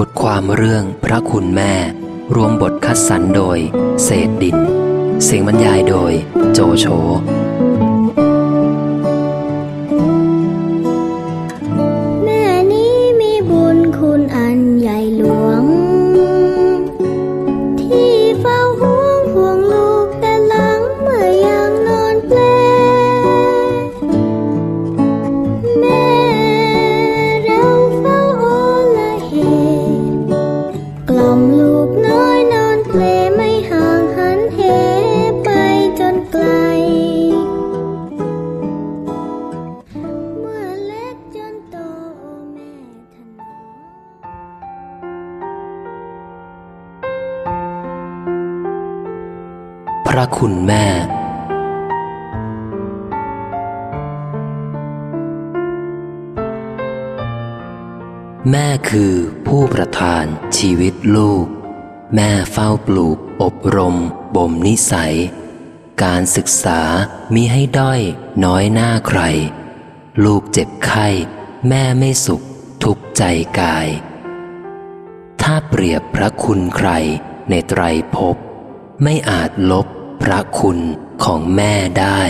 บทความเรื่องพระคุณแม่ รวมบทคัดสรรโดย เศษดิน เสียงบรรยายโดย โจโฉ คือผู้ประทานชีวิตลูก แม่เฝ้าปลูก อบรม บ่มนิสัย การศึกษามีให้ด้อย น้อยหน้าใคร ลูกเจ็บไข้ แม่ไม่สุข ทุกใจกาย ถ้าเปรียบพระคุณใครในไตรภพไม่อาจลบพระคุณของแม่ได้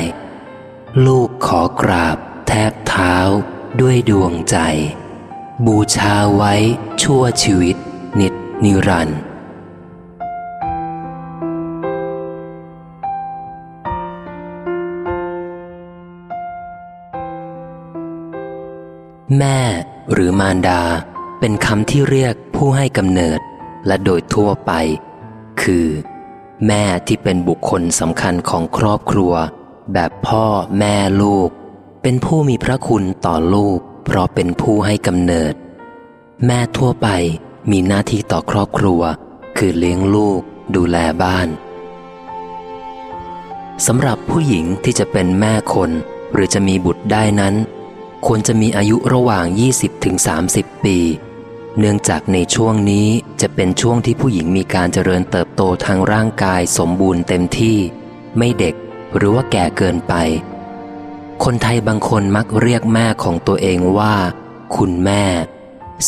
ลูกขอกราบแทบเท้าด้วยดวงใจ บูชาไว้ชั่วชีวิต นิดนิรันดร์แม่หรือมารดา เป็นคำที่เรียกผู้ให้กำเนิดและโดยทั่วไป คือ แม่ที่เป็นบุคคลสำคัญของครอบครัว แบบพ่อแม่ลูก เป็นผู้มีพระคุณต่อลูก เพราะเป็นผู้ให้กำเนิด แม่ทั่วไปมีหน้าที่ต่อครอบครัว คือเลี้ยงลูก ดูแลบ้านสำหรับผู้หญิงที่จะเป็นแม่คน หรือจะมีบุตรได้นั้น ควรจะมีอายุระหว่าง 20-30ปี เนื่องจากในช่วงนี้จะเป็นช่วงที่ผู้หญิงมีการเจริญเติบโตทางร่างกายสมบูรณ์เต็มที่ ไม่เด็กหรือว่าแก่เกินไป คนไทยบางคนมักเรียกแม่ของตัวเองว่า คุณแม่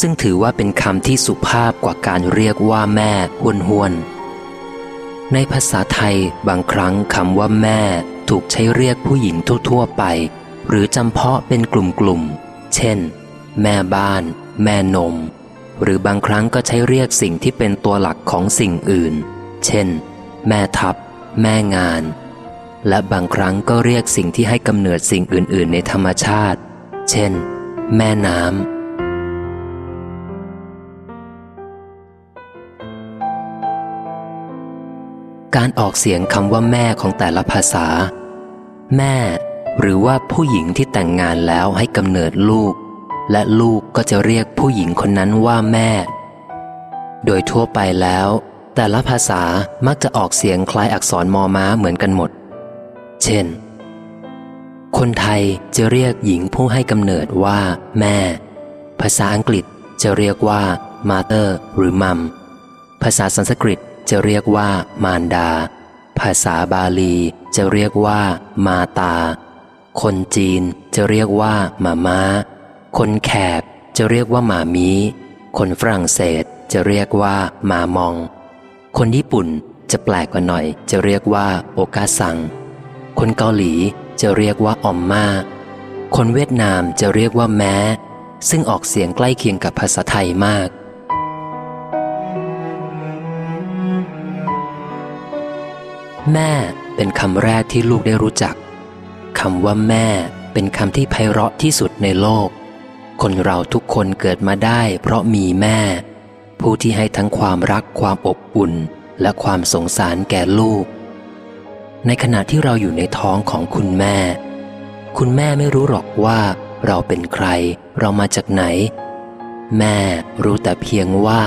ซึ่งถือว่าเป็นคำที่สุภาพกว่าการเรียกว่าแม่ห้วนห้วนในภาษาไทยบางครั้งคำว่าแม่ถูกใช้เรียกผู้หญิงทั่วๆไป หรือจำเพาะเป็นกลุ่มๆ เช่น แม่บ้าน แม่นม หรือบางครั้งก็ใช้เรียกสิ่งที่เป็นตัวหลักของสิ่งอื่น เช่น แม่ทัพ แม่งาน และบางครั้งก็เรียกสิ่งที่ให้กำเนิดสิ่งอื่น ๆ ในธรรมชาติ เช่น แม่น้ำ การออกเสียงคำว่าแม่ของแต่ละภาษา แม่ หรือว่าผู้หญิงที่แต่งงานแล้วให้กำเนิดลูก และลูกก็จะเรียกผู้หญิงคนนั้นว่าแม่ โดยทั่วไปแล้ว แต่ละภาษามักจะออกเสียงคล้ายอักษรมอม้าเหมือนกันหมด เช่น คนไทยจะเรียกหญิงผู้ให้กำเนิดว่าแม่ ภาษาอังกฤษจะเรียกว่า mother หรือมัม ภาษาสันสกฤตจะเรียกว่ามารดา ภาษาบาลีจะเรียกว่ามาตา คนจีนจะเรียกว่ามาม้า คนแขกจะเรียกว่าหมามี คนฝรั่งเศสจะเรียกว่ามามอง คนญี่ปุ่นจะแปลกกว่าหน่อยจะเรียกว่าโอกาสัง คนเกาหลีจะเรียกว่าออมมา คนเวียดนามจะเรียกว่าแม้ ซึ่งออกเสียงใกล้เคียงกับภาษาไทยมากแม่เป็นคำแรกที่ลูกได้รู้จักคำว่าแม่เป็นคำที่ไพเราะที่สุดในโลก คนเราทุกคนเกิดมาได้เพราะมีแม่ ผู้ที่ให้ทั้งความรักความอบอุ่น และความสงสารแก่ลูก ในขณะที่เราอยู่ในท้องของคุณแม่ คุณแม่ไม่รู้หรอกว่าเราเป็นใคร เรามาจากไหน แม่รู้แต่เพียงว่า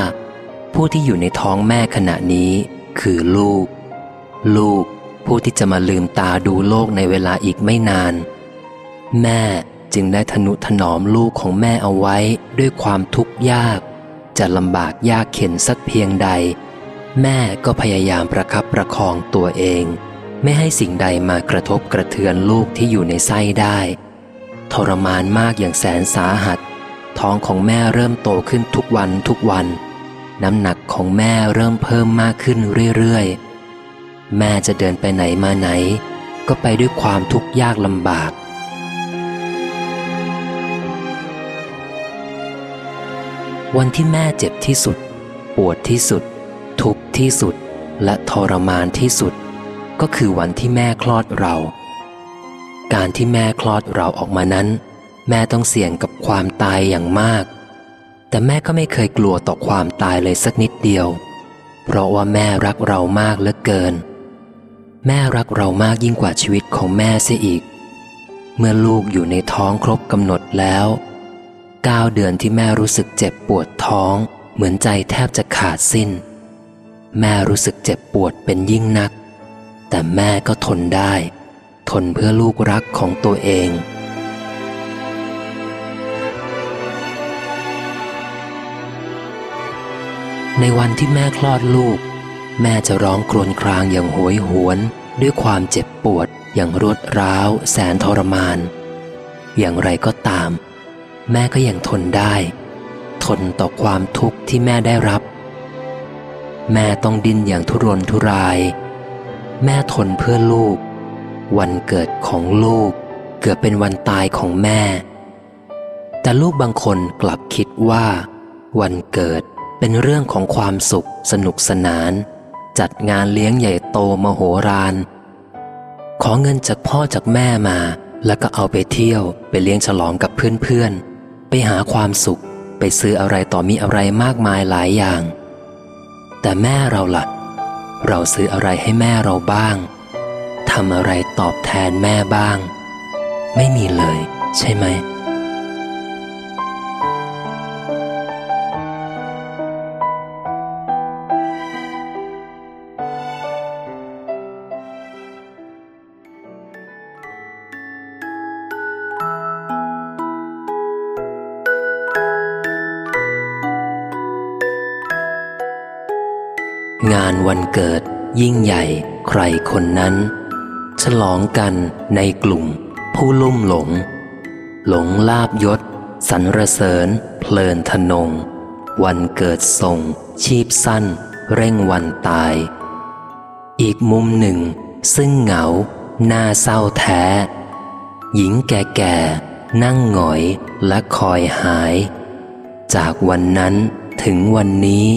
ผู้ที่อยู่ในท้องแม่ขณะนี้คือลูก ลูกผู้ที่จะมาลืมตาดูโลกในเวลาอีกไม่นาน แม่จึงได้ทนุถนอมลูกของแม่เอาไว้ด้วยความทุกข์ยาก จะลำบากยากเข็นสักเพียงใด แม่ก็พยายามประคับประคองตัวเอง ไม่ให้สิ่งใดมากระทบกระเทือนลูกที่อยู่ในไส้ได้ ทรมานมากอย่างแสนสาหัส ท้องของแม่เริ่มโตขึ้นทุกวันทุกวัน น้ำหนักของแม่เริ่มเพิ่มมากขึ้นเรื่อยๆ แม่จะเดินไปไหนมาไหน ก็ไปด้วยความทุกข์ยากลำบากวันที่แม่เจ็บที่สุด ปวดที่สุด ทุกข์ที่สุด และทรมานที่สุด ก็คือวันที่แม่คลอดเรา การที่แม่คลอดเราออกมานั้น แม่ต้องเสี่ยงกับความตายอย่างมาก แต่แม่ก็ไม่เคยกลัวต่อความตายเลยสักนิดเดียว เพราะว่าแม่รักเรามากเหลือเกิน แม่รักเรามากยิ่งกว่าชีวิตของแม่เสียอีก เมื่อลูกอยู่ในท้องครบกำหนดแล้วเก้าเดือนที่แม่รู้สึกเจ็บปวดท้อง เหมือนใจแทบจะขาดสิ้น แม่รู้สึกเจ็บปวดเป็นยิ่งนัก แต่แม่ก็ทนได้ ทนเพื่อลูกรักของตัวเอง ในวันที่แม่คลอดลูก แม่จะร้องกรนครางอย่างโหยหวน ด้วยความเจ็บปวดอย่างรวดร้าว แสนทรมาน อย่างไรก็ตาม แม่ก็ยังทนได้ ทนต่อความทุกข์ที่แม่ได้รับ แม่ต้องดิ้นอย่างทุรนทุราย แม่ทนเพื่อลูก วันเกิดของลูก เกือบเป็นวันตายของแม่ แต่ลูกบางคนกลับคิดว่า วันเกิดเป็นเรื่องของความสุขสนุกสนาน จัดงานเลี้ยงใหญ่โตมโหฬารขอเงินจากพ่อจากแม่มา แล้วก็เอาไปเที่ยวไปเลี้ยงฉลองกับเพื่อนๆ ไปหาความสุข ไปซื้ออะไรต่อมีอะไรมากมายหลายอย่าง แต่แม่เราละ่ะ เราซื้ออะไรให้แม่เราบ้างทำอะไรตอบแทนแม่บ้าง ไม่มีเลยใช่ไหม วันเกิด ยิ่งใหญ่ใครคนนั้น ฉลองกันในกลุ่ม ผู้ลุ่มหลง หลงลาบยศสรรเสริญ เพลินทนง วันเกิดทรง ชีพสั้น เร่งวันตาย อีกมุมหนึ่ง ซึ่งเหงาหน้าเศร้าแท้ หญิงแก่ๆ นั่งหงอยและคอยหาย จากวันนั้นถึงวันนี้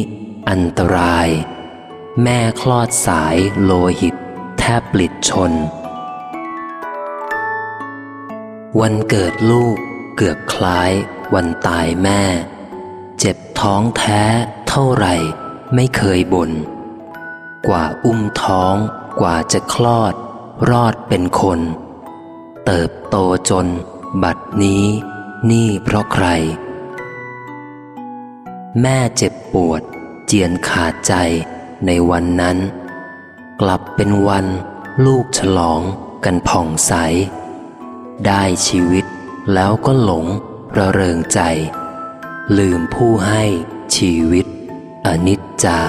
อันตราย แม่คลอดสายโลหิต แทบปลิดชน วันเกิดลูกเกือบคล้าย วันตายแม่ เจ็บท้องแท้เท่าไหร่ ไม่เคยบน่นกว่าอุ้มท้องกว่าจะคลอด รอดเป็นคน เติบโตจน บัดนี้ นี่เพราะใคร แม่เจ็บปวด เจียนขาดใจ ในวันนั้น กลับเป็นวันลูกฉลองกันผ่องใส ได้ชีวิตแล้วก็หลงระเริงใจ ลืมผู้ให้ชีวิต อนิจจา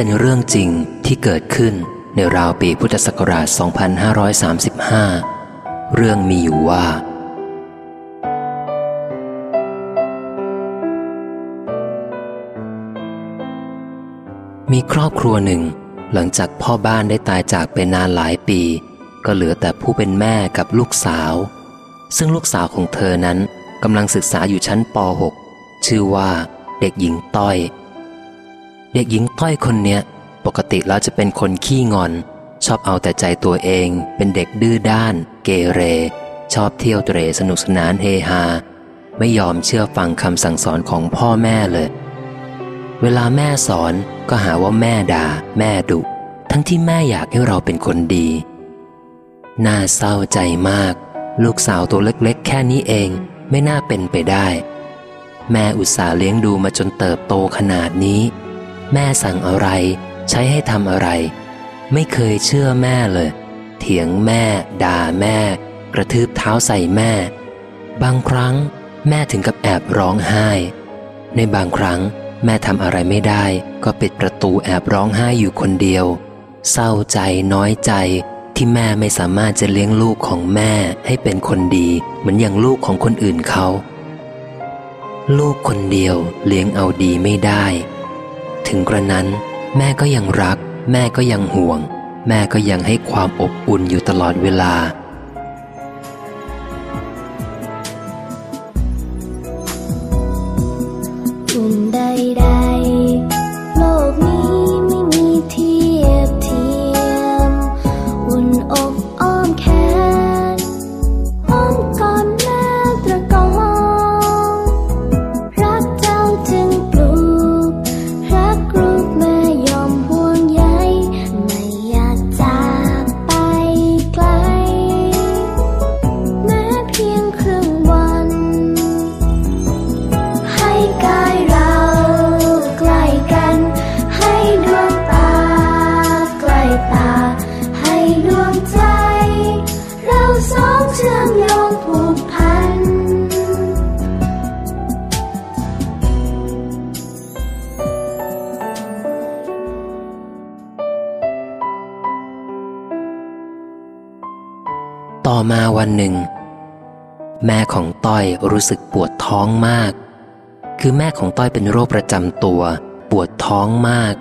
เป็นเรื่องจริงที่เกิดขึ้นในราวปีพุทธศักราช 2535 เรื่องมีอยู่ว่า มีครอบครัวหนึ่ง หลังจากพ่อบ้านได้ตายจากไปนานหลายปี ก็เหลือแต่ผู้เป็นแม่กับลูกสาว ซึ่งลูกสาวของเธอนั้นกำลังศึกษาอยู่ชั้นป .6 ชื่อว่าเด็กหญิงต้อย ด็กหญิงต้อยคนเนี้ยปกติแล้วจะเป็นคนขี้งอน ชอบเอาแต่ใจตัวเอง เป็นเด็กดื้อด้าน เกเร ชอบเที่ยวเตรสนุกสนานเฮฮา ไม่ยอมเชื่อฟังคำสั่งสอนของพ่อแม่เลย เวลาแม่สอนก็หาว่าแม่ด่า แม่ดุ ทั้งที่แม่อยากให้เราเป็นคนดี น่าเศร้าใจมาก ลูกสาวตัวเล็กๆ แค่นี้เองไม่น่าเป็นไปได้ แม่อุตส่าห์เลี้ยงดูมาจนเติบโตขนาดนี้ แม่สั่งอะไร ใช้ให้ทำอะไร ไม่เคยเชื่อแม่เลย เถียงแม่ ด่าแม่ กระทืบเท้าใส่แม่ บางครั้ง แม่ถึงกับแอบร้องไห้ ในบางครั้ง แม่ทำอะไรไม่ได้ ก็ปิดประตูแอบร้องไห้อยู่คนเดียว เศร้าใจน้อยใจที่แม่ไม่สามารถจะเลี้ยงลูกของแม่ให้เป็นคนดี เหมือนอย่างลูกของคนอื่นเขา ลูกคนเดียวเลี้ยงเอาดีไม่ได้ ถึงกระนั้น แม่ก็ยังรัก แม่ก็ยังห่วง แม่ก็ยังให้ความอบอุ่นอยู่ตลอดเวลา คือแม่ของต้อยเป็นโรคประจำตัว ปวดท้องมาก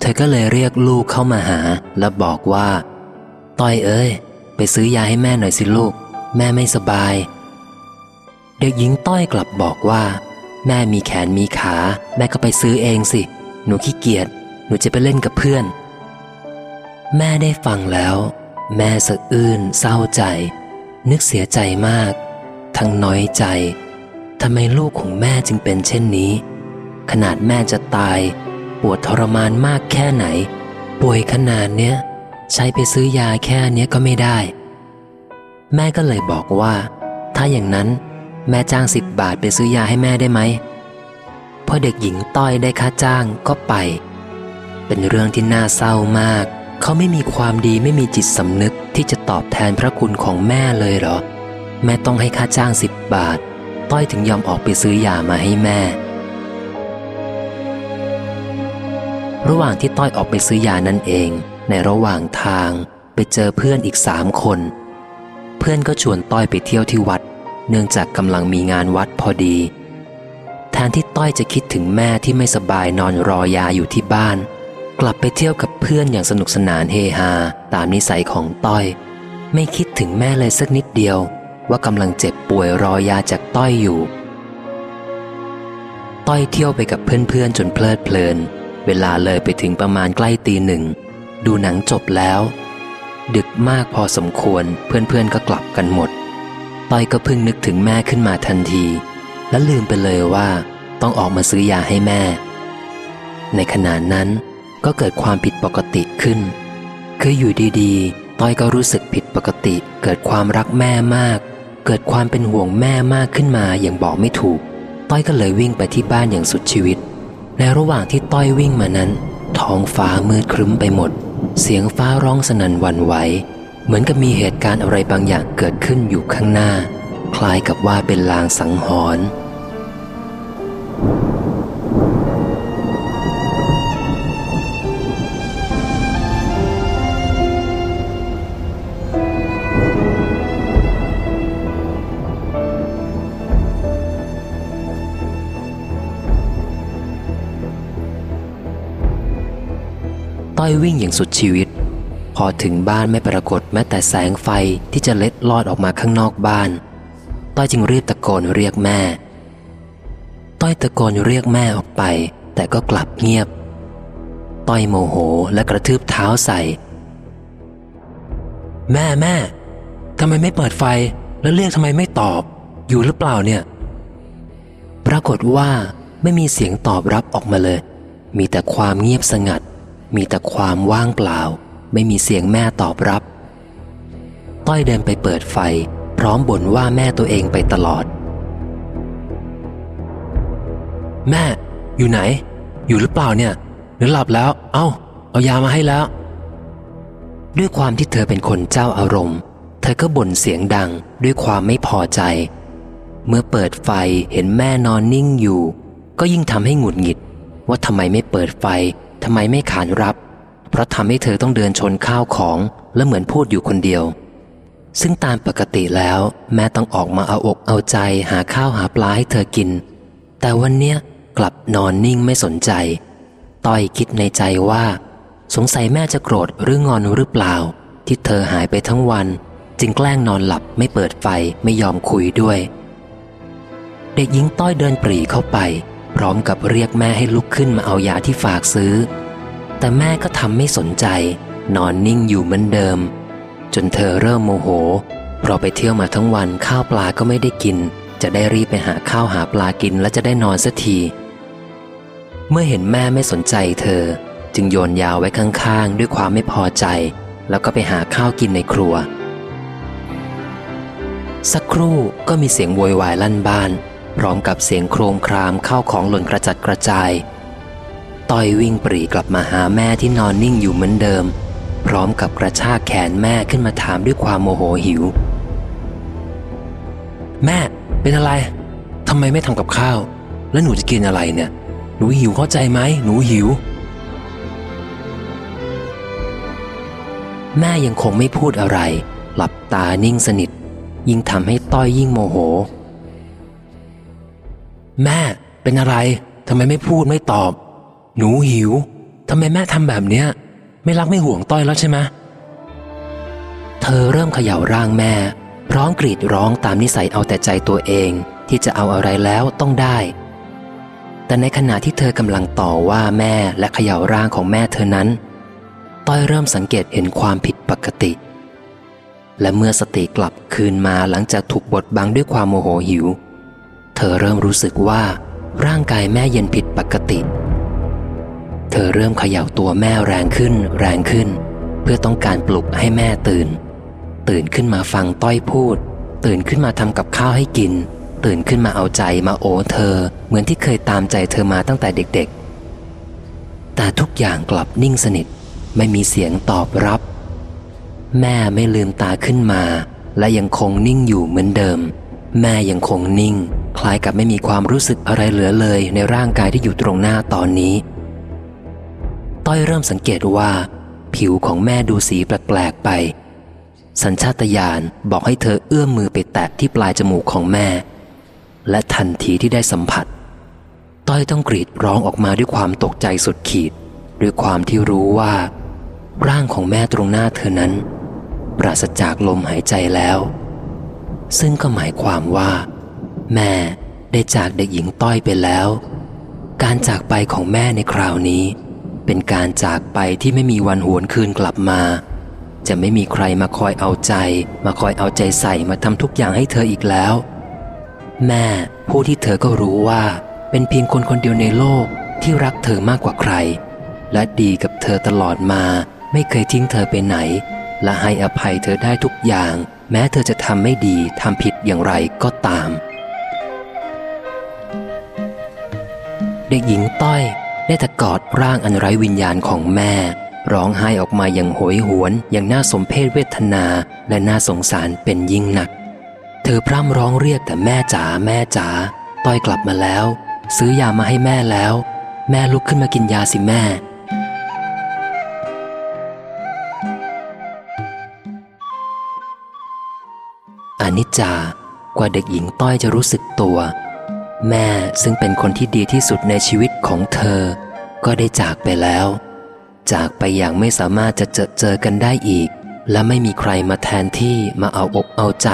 เธอก็เลยเรียกลูกเข้ามาหา แล้วบอกว่า ต้อยเอ้ย ไปซื้อยาให้แม่หน่อยสิลูก แม่ไม่สบาย เด็กหญิงต้อยกลับบอกว่า แม่มีแขนมีขา แม่ก็ไปซื้อเองสิ หนูขี้เกียจหนูจะไปเล่นกับเพื่อน แม่ได้ฟังแล้ว แม่สะอื้นเศร้าใจ นึกเสียใจมาก ทั้งน้อยใจ ทำไมลูกของแม่จึงเป็นเช่นนี้ ขนาดแม่จะตาย ปวดทรมานมากแค่ไหน ป่วยขนาดเนี้ย ใช้ไปซื้อยาแค่เนี้ยก็ไม่ได้ แม่ก็เลยบอกว่า ถ้าอย่างนั้นแม่จ้างสิบบาทไปซื้อยาให้แม่ได้ไหมพอเด็กหญิงต้อยได้ค่าจ้างก็ไป เป็นเรื่องที่น่าเศร้ามาก เขาไม่มีความดีไม่มีจิตสำนึกที่จะตอบแทนพระคุณของแม่เลยเหรอ แม่ต้องให้ค่าจ้างสิบบาท ต้อยถึงยอมออกไปซื้อยามาให้แม่ ระหว่างที่ต้อยออกไปซื้อยานั่นเอง ในระหว่างทางไปเจอเพื่อนอีกสามคน เพื่อนก็ชวนต้อยไปเที่ยวที่วัด เนื่องจากกำลังมีงานวัดพอดี แทนที่ต้อยจะคิดถึงแม่ที่ไม่สบายนอนรอยาอยู่ที่บ้าน กลับไปเที่ยวกับเพื่อนอย่างสนุกสนานเฮฮาตามนิสัยของต้อย ไม่คิดถึงแม่เลยสักนิดเดียว ว่ากำลังเจ็บป่วยรอยาจากต้อยอยู่ ต้อยเที่ยวไปกับเพื่อนๆ จนเพลิดเพลิน เวลาเลยไปถึงประมาณใกล้ตีหนึ่ง ดูหนังจบแล้ว ดึกมากพอสมควรเพื่อนๆ ก็กลับกันหมด ต้อยก็พิ่งนึกถึงแม่ขึ้นมาทันที และลืมไปเลยว่า ต้องออกมาซื้อยาให้แม่ ในขณะนั้นก็เกิดความผิดปกติขึ้น คืออยู่ดีๆ ต้อยก็รู้สึกผิดปกติเกิดความรักแม่มาก เกิดความเป็นห่วงแม่มากขึ้นมาอย่างบอกไม่ถูก ต้อยก็เลยวิ่งไปที่บ้านอย่างสุดชีวิต ในระหว่างที่ต้อยวิ่งมานั้น ท้องฟ้ามืดครึ้มไปหมด เสียงฟ้าร้องสนั่นวันไหว เหมือนกับมีเหตุการณ์อะไรบางอย่างเกิดขึ้นอยู่ข้างหน้า คล้ายกับว่าเป็นลางสังหรณ์ วิ่งอย่างสุดชีวิต พอถึงบ้านไม่ปรากฏแม้แต่แสงไฟที่จะเล็ดลอดออกมาข้างนอกบ้าน ต้อยจึงรีบตะโกนเรียกแม่ ต้อยตะโกนเรียกแม่ออกไป แต่ก็กลับเงียบ ต้อยโมโหและกระทืบเท้าใส่ แม่แม่ทำไมไม่เปิดไฟแล้วเรียกทำไมไม่ตอบ อยู่หรือเปล่าเนี่ย ปรากฏว่าไม่มีเสียงตอบรับออกมาเลย มีแต่ความเงียบสงัด มีแต่ความว่างเปล่า ไม่มีเสียงแม่ตอบรับ ต้อยเดินไปเปิดไฟ พร้อมบ่นว่าแม่ตัวเองไปตลอด แม่ อยู่ไหน อยู่หรือเปล่าเนี่ย หรือหลับแล้ว เอา้า เอายามาให้แล้ว ด้วยความที่เธอเป็นคนเจ้าอารมณ์ เธอก็บ่นเสียงดังด้วยความไม่พอใจ เมื่อเปิดไฟเห็นแม่นอนนิ่งอยู่ ก็ยิ่งทำให้หงุดหงิดว่าทำไมไม่เปิดไฟ ทำไมไม่ขานรับ เพราะทำให้เธอต้องเดินชนข้าวของและเหมือนพูดอยู่คนเดียว ซึ่งตามปกติแล้ว แม่ต้องออกมาเอาอกเอาใจหาข้าวหาปลาให้เธอกิน แต่วันเนี้ยกลับนอนนิ่งไม่สนใจ ต้อยคิดในใจว่า สงสัยแม่จะโกรธหรืองอนหรือเปล่า ที่เธอหายไปทั้งวัน จึงแกล้งนอนหลับไม่เปิดไฟไม่ยอมคุยด้วย เด็กหญิงต้อยเดินปรีเข้าไป พร้อมกับเรียกแม่ให้ลุกขึ้นมาเอายาที่ฝากซื้อ แต่แม่ก็ทำไม่สนใจ นอนนิ่งอยู่เหมือนเดิม จนเธอเริ่มโมโห เพราะไปเที่ยวมาทั้งวันข้าวปลาก็ไม่ได้กิน จะได้รีบไปหาข้าวหาปลากินและจะได้นอนสักที เมื่อเห็นแม่ไม่สนใจเธอ จึงโยนยาไว้ข้างๆ ด้วยความไม่พอใจ แล้วก็ไปหาข้าวกินในครัว สักครู่ก็มีเสียงโวยวายลั่นบ้าน พร้อมกับเสียงโครมครามเข้าของหล่นกระจัดกระจาย ต้อยวิ่งปรีกลับมาหาแม่ที่นอนนิ่งอยู่เหมือนเดิม พร้อมกับกระชากแขนแม่ขึ้นมาถามด้วยความโมโหหิว แม่เป็นอะไรทำไมไม่ทำกับข้าว แล้วหนูจะกินอะไรเนี่ย หนูหิวเข้าใจไหมหนูหิว แม่ยังคงไม่พูดอะไร หลับตานิ่งสนิท ยิ่งทำให้ต้อยยิ่งโมโห แม่เป็นอะไรทำไมไม่พูดไม่ตอบ หนูหิวทำไมแม่ทำแบบเนี้ย ไม่รักไม่ห่วงต้อยแล้วใช่ไหมเธอเริ่มเขย่าร่างแม่ พร้อมกรีดร้องตามนิสัยเอาแต่ใจตัวเอง ที่จะเอาอะไรแล้วต้องได้ แต่ในขณะที่เธอกำลังต่อว่าแม่และเขย่าร่างของแม่เธอนั้น ต้อยเริ่มสังเกตเห็นความผิดปกติ และเมื่อสติกลับคืนมาหลังจากถูกบดบังด้วยความโมโหหิว ธอเริ่มรู้สึกว่า ร่างกายแม่เย็นผิดปกติ เธอเริ่มเขย่าตัวแม่แรงขึ้นแรงขึ้น เพื่อต้องการปลุกให้แม่ตื่น ตื่นขึ้นมาฟังต้อยพูด ตื่นขึ้นมาทำกับข้าวให้กิน ตื่นขึ้นมาเอาใจมาโอเธอ เหมือนที่เคยตามใจเธอมาตั้งแต่เด็กๆ แต่ทุกอย่างกลับนิ่งสนิท ไม่มีเสียงตอบรับ แม่ไม่ลืมตาขึ้นมา และยังคงนิ่งอยู่เหมือนเดิม แม่ยังคงนิ่ง คล้ายกับไม่มีความรู้สึกอะไรเหลือเลยในร่างกายที่อยู่ตรงหน้าตอนนี้ ต้อยเริ่มสังเกตว่า ผิวของแม่ดูสีแปลกๆไป สัญชาตญาณบอกให้เธอเอื้อมมือไปแตะที่ปลายจมูกของแม่ และทันทีที่ได้สัมผัส ต้อยต้องกรีดร้องออกมาด้วยความตกใจสุดขีด ด้วยความที่รู้ว่า ร่างของแม่ตรงหน้าเธอนั้น ปราศจากลมหายใจแล้ว ซึ่งก็หมายความว่า แม่ได้จากเด็กหญิงต้อยไปแล้ว การจากไปของแม่ในคราวนี้ เป็นการจากไปที่ไม่มีวันหวนคืนกลับมา จะไม่มีใครมาคอยเอาใจ มาคอยเอาใจใส่มาทำทุกอย่างให้เธออีกแล้ว แม่ผู้ที่เธอก็รู้ว่า เป็นเพียงคนคนเดียวในโลกที่รักเธอมากกว่าใคร และดีกับเธอตลอดมา ไม่เคยทิ้งเธอไปไหน และให้อภัยเธอได้ทุกอย่าง แม้เธอจะทำไม่ดีทำผิดอย่างไรก็ตาม เด็กหญิงต้อยได้แต่กอดร่างอันไร้วิญญาณของแม่ ร้องไห้ออกมาอย่างโหยหวนอย่างน่าสมเพชเวทนาและน่าสงสารเป็นยิ่งหนัก เธอพร่ำร้องเรียกแต่แม่จ๋าแม่จ๋าต้อยกลับมาแล้ว ซื้อยามาให้แม่แล้ว แม่ลุกขึ้นมากินยาสิแม่ อนิจจากว่าเด็กหญิงต้อยจะรู้สึกตัว แม่ซึ่งเป็นคนที่ดีที่สุดในชีวิตของเธอ ก็ได้จากไปแล้ว จากไปอย่างไม่สามารถจะเจอเจอกันได้อีก และไม่มีใครมาแทนที่มาเอาอกเอาใจ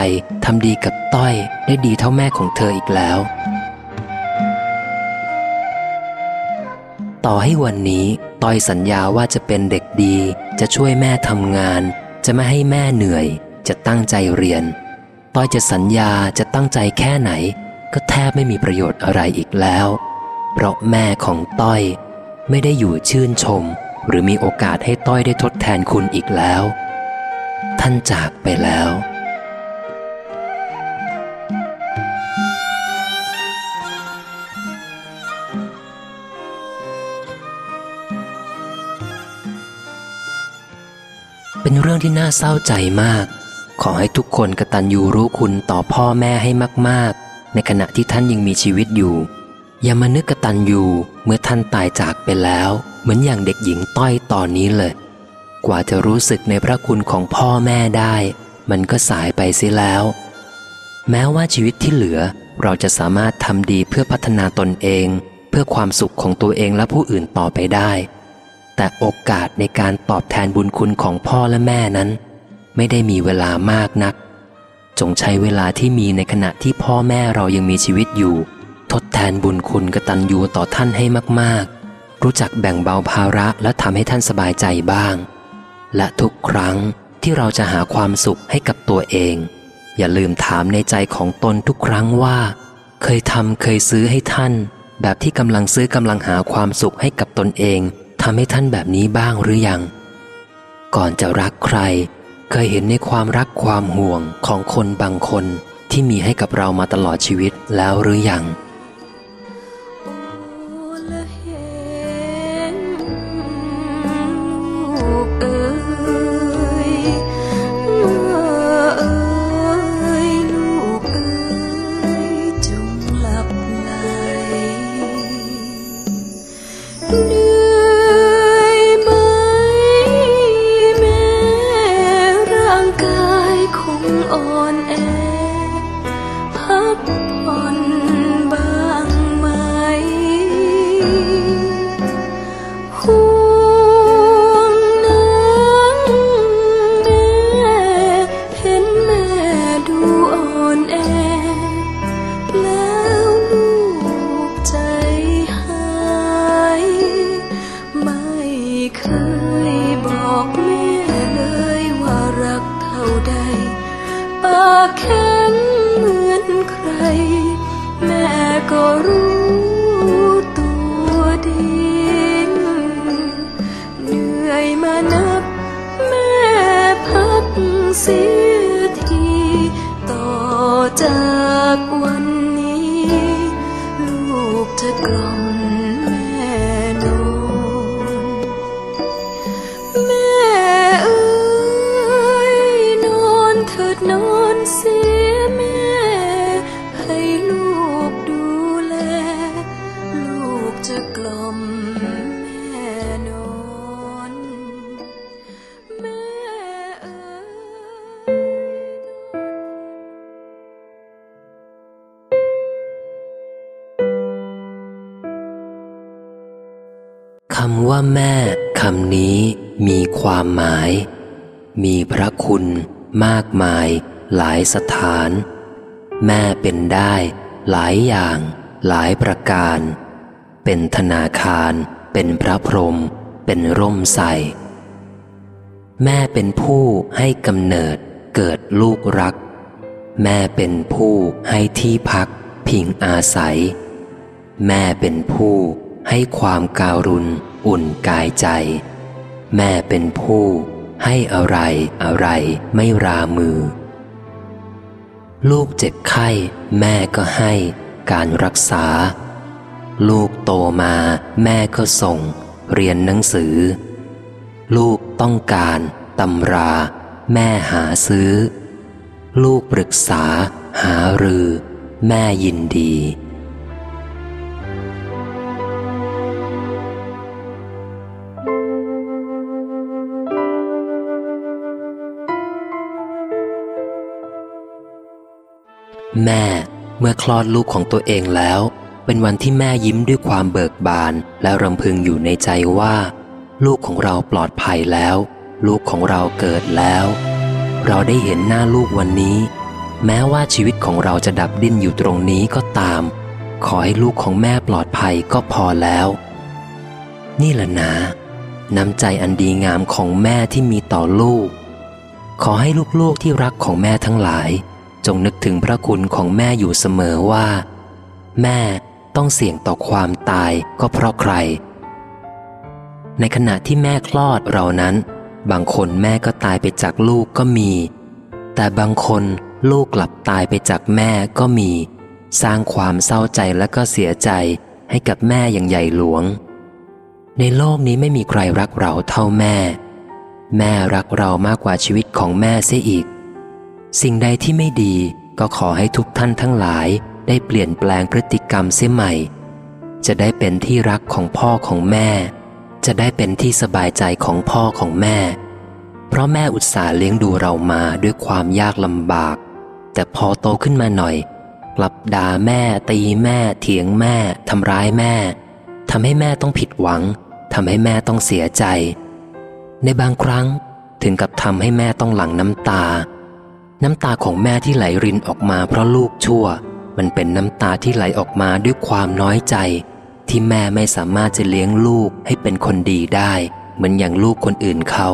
ทำดีกับต้อยได้ดีเท่าแม่ของเธออีกแล้ว ต่อให้วันนี้ต้อยสัญญาว่าจะเป็นเด็กดี จะช่วยแม่ทำงาน จะไม่ให้แม่เหนื่อย จะตั้งใจเรียน ต้อยจะสัญญาจะตั้งใจแค่ไหน ก็แทบไม่มีประโยชน์อะไรอีกแล้ว เพราะแม่ของต้อยไม่ได้อยู่ชื่นชม หรือมีโอกาสให้ต้อยได้ทดแทนคุณอีกแล้ว ท่านจากไปแล้วเป็นเรื่องที่น่าเศร้าใจมาก ขอให้ทุกคนกตัญญูรู้คุณต่อพ่อแม่ให้มาก ๆ ในขณะที่ท่านยังมีชีวิตอยู่ อย่ามานึกกตัญญูเมื่อท่านตายจากไปแล้ว เหมือนอย่างเด็กหญิงต้อยตอนนี้เลย กว่าจะรู้สึกในพระคุณของพ่อแม่ได้ มันก็สายไปเสียแล้ว แม้ว่าชีวิตที่เหลือเราจะสามารถทำดีเพื่อพัฒนาตนเอง เพื่อความสุขของตัวเองและผู้อื่นต่อไปได้ แต่โอกาสในการตอบแทนบุญคุณของพ่อและแม่นั้น ไม่ได้มีเวลามากนัก จงใช้เวลาที่มีในขณะที่พ่อแม่เรายังมีชีวิตอยู่ ทดแทนบุญคุณกตัญญูต่อท่านให้มาก ๆ รู้จักแบ่งเบาภาระและทำให้ท่านสบายใจบ้าง และทุกครั้งที่เราจะหาความสุขให้กับตัวเอง อย่าลืมถามในใจของตนทุกครั้งว่า เคยทำเคยซื้อให้ท่าน แบบที่กำลังซื้อกำลังหาความสุขให้กับตนเองทำให้ท่านแบบนี้บ้างหรือยัง ก่อนจะรักใคร เคยเห็นในความรักความห่วงของคนบางคนที่มีให้กับเรามาตลอดชีวิตแล้วหรือยังากแข็งเหมือนใคร แม่ก็รู้ ว่าแม่คำนี้มีความหมาย มีพระคุณมากมายหลายสถาน แม่เป็นได้หลายอย่างหลายประการ เป็นธนาคาร เป็นพระพรหมเป็นร่มใสแม่เป็นผู้ให้กำเนิดเกิดลูกรัก แม่เป็นผู้ให้ที่พักพิงอาศัย แม่เป็นผู้ ให้ความการุณอุ่นกายใจ แม่เป็นผู้ให้อะไรอะไรไม่รามือ ลูกเจ็บไข้ แม่ก็ให้การรักษา ลูกโตมาแม่ก็ส่ง เรียนหนังสือ ลูกต้องการตำรา แม่หาซื้อ ลูกปรึกษา หารือ แม่ยินดี แม่เมื่อคลอดลูกของตัวเองแล้ว เป็นวันที่แม่ยิ้มด้วยความเบิกบาน และรำพึงอยู่ในใจว่า ลูกของเราปลอดภัยแล้ว ลูกของเราเกิดแล้ว เราได้เห็นหน้าลูกวันนี้ แม้ว่าชีวิตของเราจะดับดิ้นอยู่ตรงนี้ก็ตาม ขอให้ลูกของแม่ปลอดภัยก็พอแล้ว นี่แหละนะน้ำใจอันดีงามของแม่ที่มีต่อลูก ขอให้ลูกๆที่รักของแม่ทั้งหลาย จงนึกถึงพระคุณของแม่อยู่เสมอว่า แม่ต้องเสี่ยงต่อความตายก็เพราะใคร ในขณะที่แม่คลอดเรานั้น บางคนแม่ก็ตายไปจากลูกก็มี แต่บางคนลูกกลับตายไปจากแม่ก็มี สร้างความเศร้าใจและก็เสียใจให้กับแม่อย่างใหญ่หลวง ในโลกนี้ไม่มีใครรักเราเท่าแม่ แม่รักเรามากกว่าชีวิตของแม่เสียอีก สิ่งใดที่ไม่ดีก็ขอให้ทุกท่านทั้งหลายได้เปลี่ยนแปลงพฤติกรรมเสียใหม่ จะได้เป็นที่รักของพ่อของแม่ จะได้เป็นที่สบายใจของพ่อของแม่ เพราะแม่อุตส่าห์เลี้ยงดูเรามาด้วยความยากลำบาก แต่พอโตขึ้นมาหน่อย กลับด่าแม่ ตีแม่ เถียงแม่ทำร้ายแม่ทำให้แม่ต้องผิดหวังทำให้แม่ต้องเสียใจ ในบางครั้งถึงกับทำให้แม่ต้องหลั่งน้ำตา น้ำตาของแม่ที่ไหลรินออกมาเพราะลูกชั่ว มันเป็นน้ำตาที่ไหลออกมาด้วยความน้อยใจ ที่แม่ไม่สามารถจะเลี้ยงลูกให้เป็นคนดีได้ เหมือนอย่างลูกคนอื่นเขา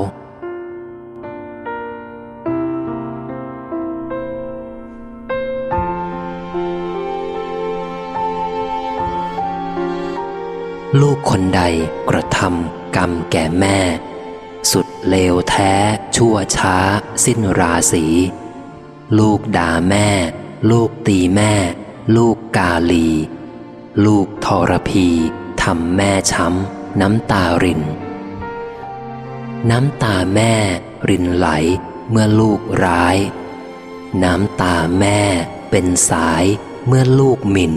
ลูกคนใดกระทำกรรมแก่แม่ สุดเลวแท้ ชั่วช้า สิ้นราศี ลูกด่าแม่ ลูกตีแม่ ลูกกาลี ลูกทรพีทำแม่ช้ำ น้ำตาริน น้ำตาแม่ รินไหลเมื่อลูกร้าย น้ำตาแม่เป็นสายเมื่อลูกหมิน่น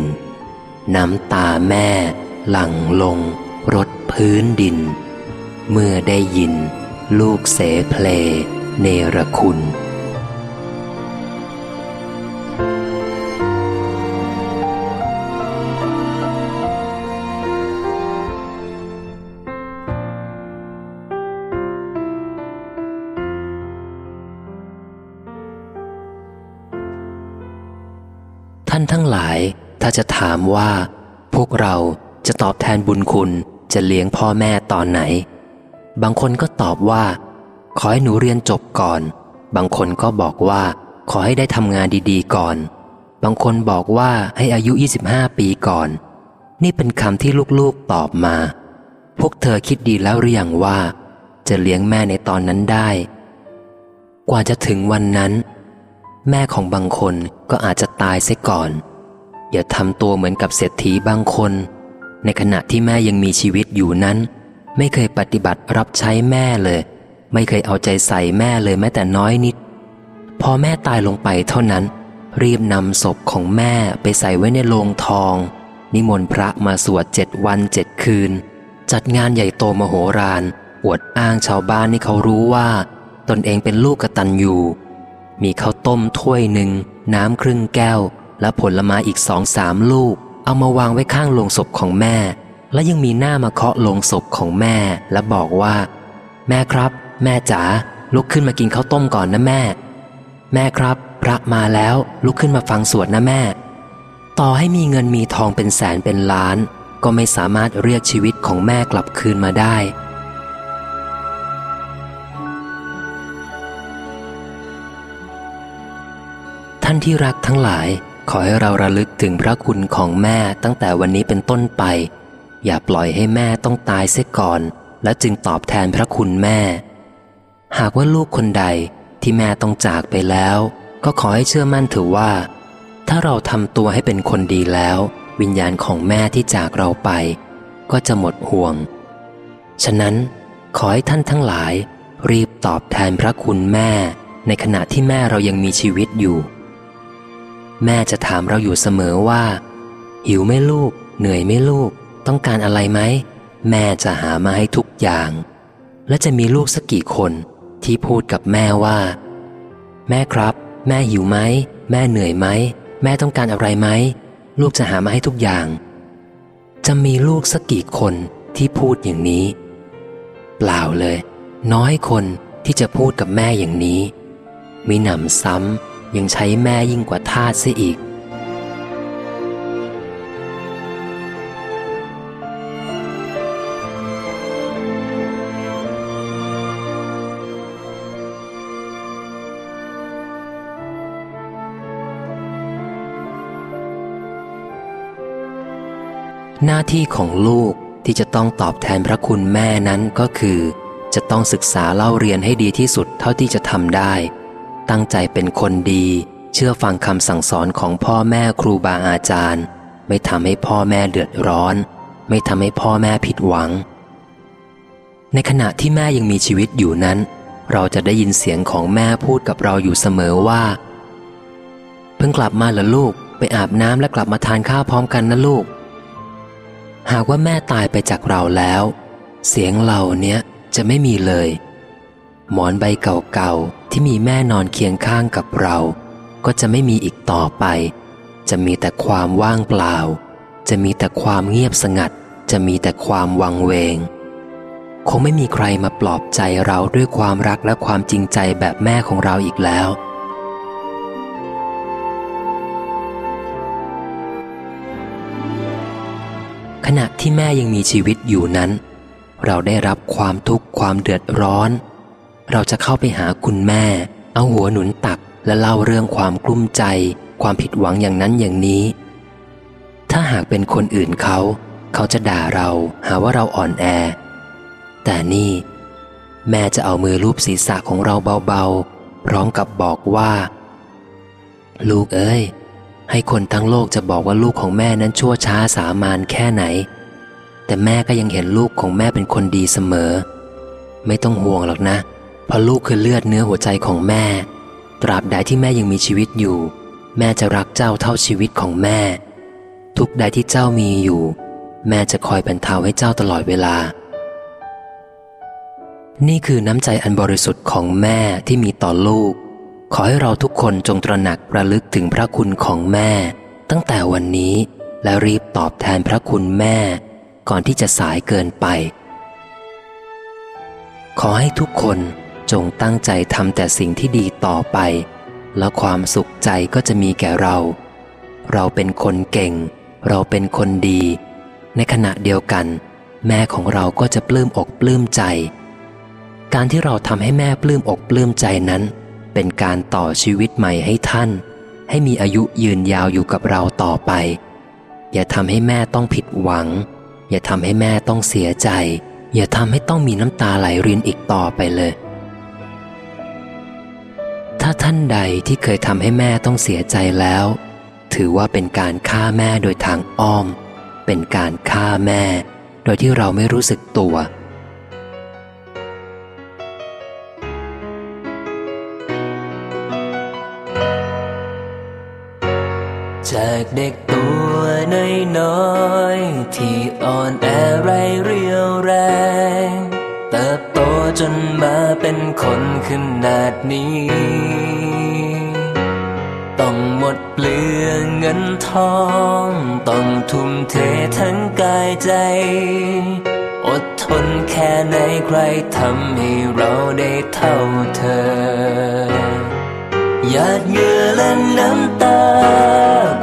น้ำตาแม่หลั่งลงรถพื้นดิน เมื่อได้ยิน ลูกเสเพลเนรคุณ จะถามว่า พวกเราจะตอบแทนบุญคุณจะเลี้ยงพ่อแม่ตอนไหน บางคนก็ตอบว่า ขอให้หนูเรียนจบก่อน บางคนก็บอกว่า ขอให้ได้ทำงานดีๆ ก่อน บางคนบอกว่าให้อายุ 25 ปีก่อน นี่เป็นคำที่ลูกๆตอบมา พวกเธอคิดดีแล้วหรือยังว่า จะเลี้ยงแม่ในตอนนั้นได้ กว่าจะถึงวันนั้น แม่ของบางคนก็อาจจะตายเสียก่อน อย่าทำตัวเหมือนกับเศรษฐีบางคน ในขณะที่แม่ยังมีชีวิตอยู่นั้น ไม่เคยปฏิบัติรับใช้แม่เลย ไม่เคยเอาใจใส่แม่เลยแม้แต่น้อยนิด พอแม่ตายลงไปเท่านั้น รีบนำศพของแม่ไปใส่ไว้ในโลงทอง นิมนต์พระมาสวดเจ็ดวันเจ็ดคืน จัดงานใหญ่โตมโหฬารอวดอ้างชาวบ้านให้เขารู้ว่า ตนเองเป็นลูกกตัญญูมีข้าวต้มถ้วยหนึ่งน้ำครึ่งแก้ว และผลไม้อีกสองสามลูก เอามาวางไว้ข้างโลงศพของแม่ และยังมีหน้ามาเคาะโลงศพของแม่ และบอกว่า แม่ครับ แม่จ๋าลุกขึ้นมากินข้าวต้มก่อนนะแม่ แม่ครับ พระมาแล้วลุกขึ้นมาฟังสวดนะแม่ ต่อให้มีเงินมีทองเป็นแสนเป็นล้าน ก็ไม่สามารถเรียกชีวิตของแม่กลับคืนมาได้ท่านที่รักทั้งหลาย ขอให้เราระลึกถึงพระคุณของแม่ตั้งแต่วันนี้เป็นต้นไป อย่าปล่อยให้แม่ต้องตายเสียก่อน แล้วจึงตอบแทนพระคุณแม่ หากว่าลูกคนใดที่แม่ต้องจากไปแล้ว ก็ขอให้เชื่อมั่นถือว่า ถ้าเราทำตัวให้เป็นคนดีแล้ว วิญญาณของแม่ที่จากเราไป ก็จะหมดห่วง ฉะนั้น ขอให้ท่านทั้งหลาย รีบตอบแทนพระคุณแม่ ในขณะที่แม่เรายังมีชีวิตอยู่ แม่จะถามเราอยู่เสมอว่า หิวไหมลูก เหนื่อยไหมลูก ต้องการอะไรไหม แม่จะหามาให้ทุกอย่าง และจะมีลูกสักกี่คนที่พูดกับแม่ว่า แม่ครับ แม่หิวไหม แม่เหนื่อยไหม แม่ต้องการอะไรไหม ลูกจะหามาให้ทุกอย่าง จะมีลูกสักกี่คนที่พูดอย่างนี้ เปล่าเลย น้อยคนที่จะพูดกับแม่อย่างนี้ มีหนำซ้ำ ยังใช้แม่ยิ่งกว่าทาสเสียอีก หน้าที่ของลูกที่จะต้องตอบแทนพระคุณแม่นั้นก็คือ จะต้องศึกษาเล่าเรียนให้ดีที่สุดเท่าที่จะทำได้ ตั้งใจเป็นคนดี เชื่อฟังคำสั่งสอนของพ่อแม่ครูบาอาจารย์ ไม่ทำให้พ่อแม่เดือดร้อน ไม่ทำให้พ่อแม่ผิดหวัง ในขณะที่แม่ยังมีชีวิตอยู่นั้น เราจะได้ยินเสียงของแม่พูดกับเราอยู่เสมอว่า เพิ่งกลับมาเหรอลูก ไปอาบน้ำและกลับมาทานข้าวพร้อมกันนะลูก หากว่าแม่ตายไปจากเราแล้ว เสียงเหล่าเนี้ยจะไม่มีเลย หมอนใบเก่าๆ ที่มีแม่นอนเคียงข้างกับเรา ก็จะไม่มีอีกต่อไป จะมีแต่ความว่างเปล่า จะมีแต่ความเงียบสงัด จะมีแต่ความวังเวง คงไม่มีใครมาปลอบใจเราด้วยความรักและความจริงใจแบบแม่ของเราอีกแล้วขณะที่แม่ยังมีชีวิตอยู่นั้น เราได้รับความทุกข์ความเดือดร้อน เราจะเข้าไปหาคุณแม่ เอาหัวหนุนตักและเล่าเรื่องความกลุ้มใจ ความผิดหวังอย่างนั้นอย่างนี้ ถ้าหากเป็นคนอื่นเขา เขาจะด่าเราหาว่าเราอ่อนแอ แต่นี่ แม่จะเอามือลูบศีรษะของเราเบาๆ พร้อมกับบอกว่า ลูกเอ้ย ให้คนทั้งโลกจะบอกว่าลูกของแม่นั้นชั่วช้าสามานแค่ไหน แต่แม่ก็ยังเห็นลูกของแม่เป็นคนดีเสมอ ไม่ต้องห่วงหรอกนะเพราะลูกคือเลือดเนื้อหัวใจของแม่ ตราบใดที่แม่ยังมีชีวิตอยู่ แม่จะรักเจ้าเท่าชีวิตของแม่ ทุกใดที่เจ้ามีอยู่ แม่จะคอยบรรเทาให้เจ้าตลอดเวลา นี่คือน้ำใจอันบริสุทธิ์ของแม่ที่มีต่อลูก ขอให้เราทุกคนจงตระหนักระลึกถึงพระคุณของแม่ ตั้งแต่วันนี้และรีบตอบแทนพระคุณแม่ ก่อนที่จะสายเกินไป ขอให้ทุกคน จงตั้งใจทำแต่สิ่งที่ดีต่อไป แล้วความสุขใจก็จะมีแก่เรา เราเป็นคนเก่ง เราเป็นคนดี ในขณะเดียวกัน แม่ของเราก็จะปลื้มอกปลื้มใจ การที่เราทำให้แม่ปลื้มอกปลื้มใจนั้น เป็นการต่อชีวิตใหม่ให้ท่าน ให้มีอายุยืนยาวอยู่กับเราต่อไป อย่าทำให้แม่ต้องผิดหวัง อย่าทำให้แม่ต้องเสียใจ อย่าทำให้ต้องมีน้ำตาไหลรินอีกต่อไปเลย ถ้าท่านใดที่เคยทำให้แม่ต้องเสียใจแล้ว ถือว่าเป็นการฆ่าแม่โดยทางอ้อม เป็นการฆ่าแม่ โดยที่เราไม่รู้สึกตัว จากเด็กตัวน้อยๆที่อ่อนแอไรเรียวแรงเติบโตจนมาเป็นคนขนาดนี้ ต้องหมดเปลืองเงินทอง ต้องทุ่มเททั้งกายใจ อดทนแค่ไหนใครทำให้เราได้เท่าเธอ หยาดเหงื่อและน้ำตา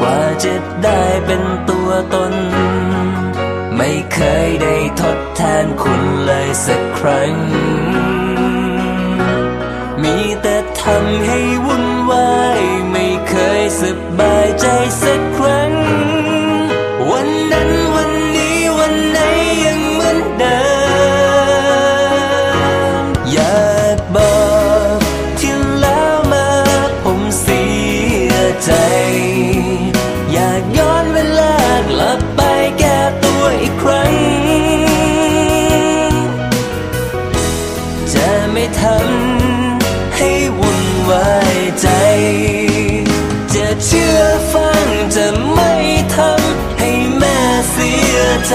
กว่าจะได้เป็นตัวตน ไม่เคยได้ทดแทนคุณเลยสักครั้ง มีแต่ทำให้วุ่น สบายใจสักครั้ง วันนั้น ใจ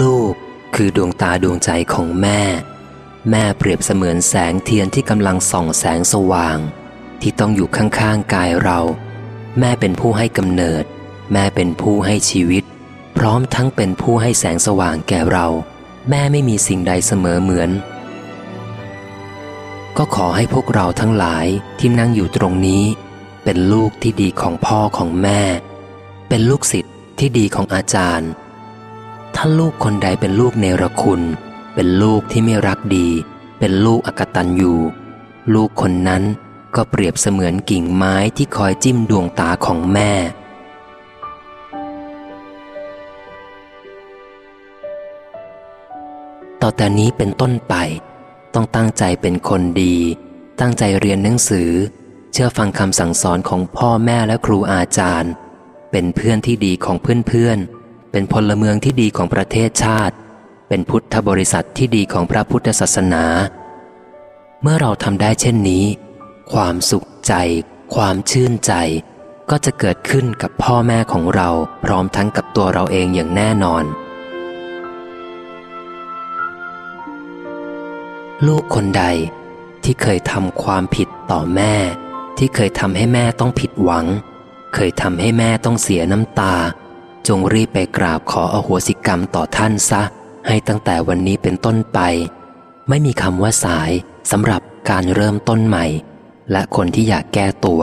ลูกคือดวงตาดวงใจของแม่ แม่เปรียบเสมือนแสงเทียนที่กำลังส่องแสงสว่าง ที่ต้องอยู่ข้างๆกายเรา แม่เป็นผู้ให้กำเนิด แม่เป็นผู้ให้ชีวิต พร้อมทั้งเป็นผู้ให้แสงสว่างแก่เรา แม่ไม่มีสิ่งใดเสมอเหมือน ก็ขอให้พวกเราทั้งหลายที่นั่งอยู่ตรงนี้ เป็นลูกที่ดีของพ่อของแม่ เป็นลูกศิษย์ที่ดีของอาจารย์ ถ้าลูกคนใดเป็นลูกเนรคุณ เป็นลูกที่ไม่รักดี เป็นลูกอกตันอยู่ลูกคนนั้น ก็เปรียบเสมือนกิ่งไม้ที่คอยจิ้มดวงตาของแม่ ต่อแต่นี้เป็นต้นไป ต้องตั้งใจเป็นคนดี ตั้งใจเรียนหนังสือ เชื่อฟังคำสั่งสอนของพ่อแม่และครูอาจารย์ เป็นเพื่อนที่ดีของเพื่อนๆ เป็นพลเมืองที่ดีของประเทศชาติ เป็นพุทธบริษัทที่ดีของพระพุทธศาสนา เมื่อเราทำได้เช่นนี้ ความสุขใจ ความชื่นใจ ก็จะเกิดขึ้นกับพ่อแม่ของเราพร้อมทั้งกับตัวเราเองอย่างแน่นอน ลูกคนใดที่เคยทำความผิดต่อแม่ ที่เคยทำให้แม่ต้องผิดหวัง เคยทำให้แม่ต้องเสียน้ำตา จงรีบไปกราบขออโหสิกรรมต่อท่านซะ ให้ตั้งแต่วันนี้เป็นต้นไป ไม่มีคำว่าสายสำหรับการเริ่มต้นใหม่ และคนที่อยากแก้ตัว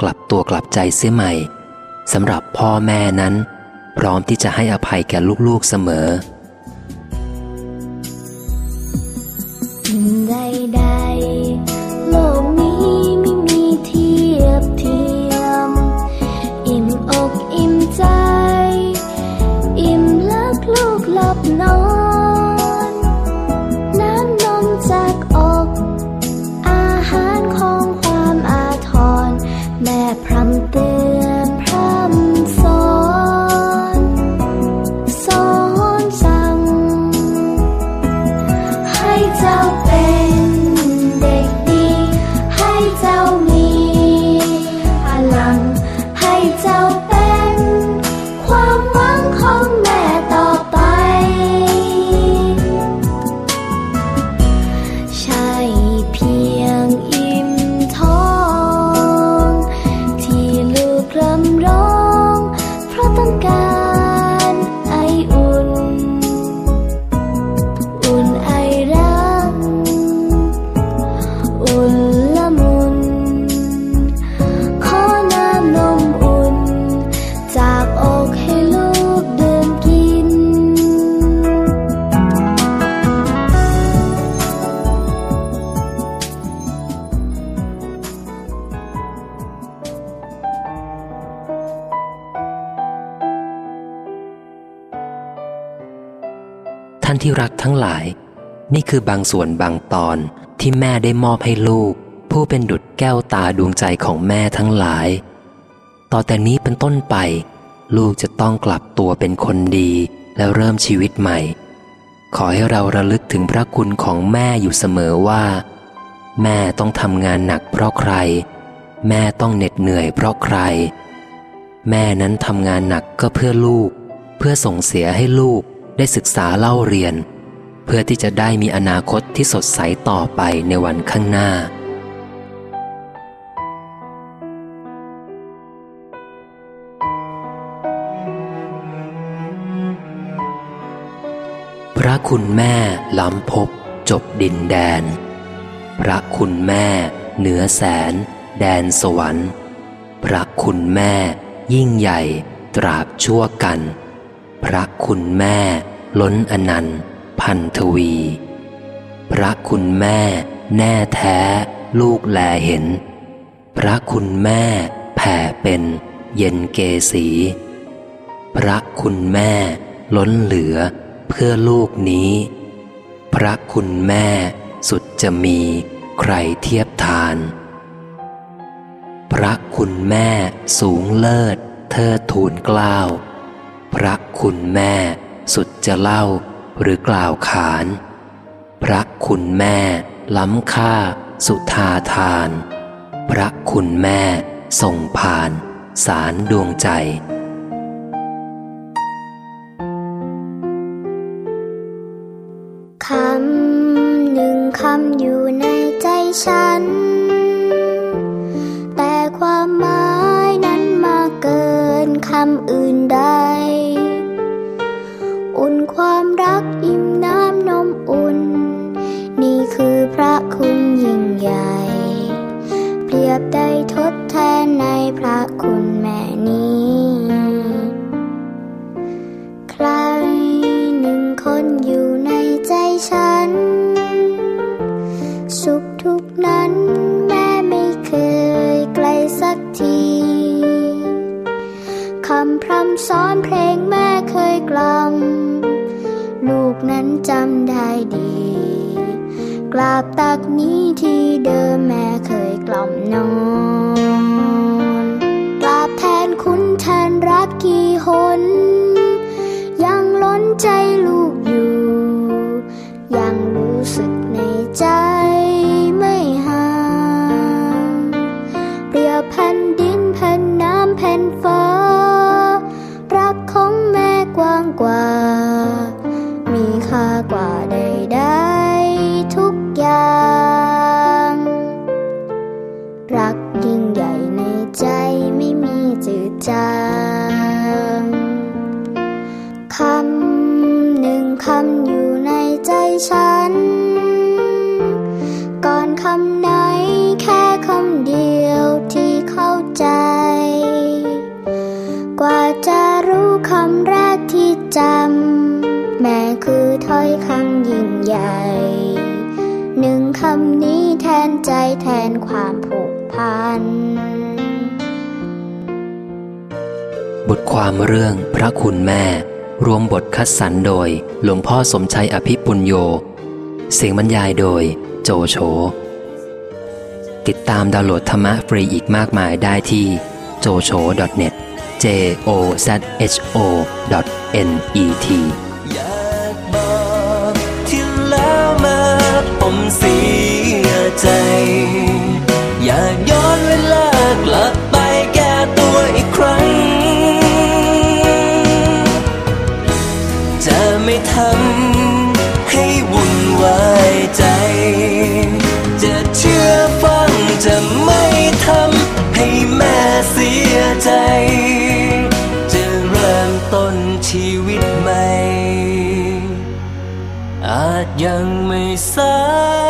กลับตัวกลับใจเสียใหม่สำหรับพ่อแม่นั้น พร้อมที่จะให้อภัยแก่ลูกๆเสมอ นี่คือบางส่วนบางตอนที่แม่ได้มอบให้ลูก ผู้เป็นดุจแก้วตาดวงใจของแม่ทั้งหลาย ต่อแต่นี้เป็นต้นไป ลูกจะต้องกลับตัวเป็นคนดีแล้วเริ่มชีวิตใหม่ ขอให้เราระลึกถึงพระคุณของแม่อยู่เสมอว่า แม่ต้องทำงานหนักเพราะใคร แม่ต้องเหน็ดเหนื่อยเพราะใคร แม่นั้นทำงานหนักก็เพื่อลูก เพื่อส่งเสียให้ลูกได้ศึกษาเล่าเรียน เพื่อที่จะได้มีอนาคตที่สดใสต่อไปในวันข้างหน้า พระคุณแม่ล้ำพบจบดินแดน พระคุณแม่เหนือแสน แดนสวรรค์ พระคุณแม่ ยิ่งใหญ่ ตราบชั่วกัน พระคุณแม่ ล้นอนันต์ พันทวี พระคุณแม่แน่แท้ ลูกแลเห็น พระคุณแม่แผ่เป็นเย็นเกสี พระคุณแม่ล้นเหลือเพื่อลูกนี้ พระคุณแม่สุดจะมีใครเทียบทาน พระคุณแม่สูงเลิศเทิดทูนกล้าว พระคุณแม่สุดจะเล่า หรือกล่าวขาน พระคุณแม่ ล้ำค่า สุธาทาน พระคุณแม่ ส่งผ่าน สารดวงใจ คำหนึ่งคำอยู่ในใจฉัน แต่ความหมายนั้นมากเกินคำอื่นใด เปรียบได้ทดแทนในพระคุณแม่นี้ ใครหนึ่งคนอยู่ในใจฉัน สุขทุกนั้นแม่ไม่เคยไกลสักที คำพร่ำสอนเพลงแม่เคยกล่อม ลูกนั้นจำ กราบตักนี้ที่เดิมแม่เคยกล่อมนอนกราบแทนคุณแทนรักกี่หน ยังล้นใจลูกอยู่ ยังรู้สึกในใจไม่ห่างเปรียบแผ่นดินแผ่นน้ำแผ่นฟ้า รักของแม่กว้างกว่าำ แม่คือถ้อยคำยิ่งใหญ่ หนึ่งคำนี้แทนใจแทนความผูกพัน บทความเรื่องพระคุณแม่ รวมบทคัดสรรโดย หลวงพ่อสมชัยอภิปุญโย เสียงบรรยายโดย โจโฉติดตามดาวน์โหลดธรรมะฟรีอีกมากมายได้ที่ jocho.net j o z h o net อยากบอกที่แล้วมาผมเสียใจ อยากย้อนเวลากลับไปแก้ตัวอีกครั้ง จะไม่ทำให้วุ่นวายใจ จะเชื่อฟังจะไม่ทำให้แม่เสียใจาจยังไม่สาย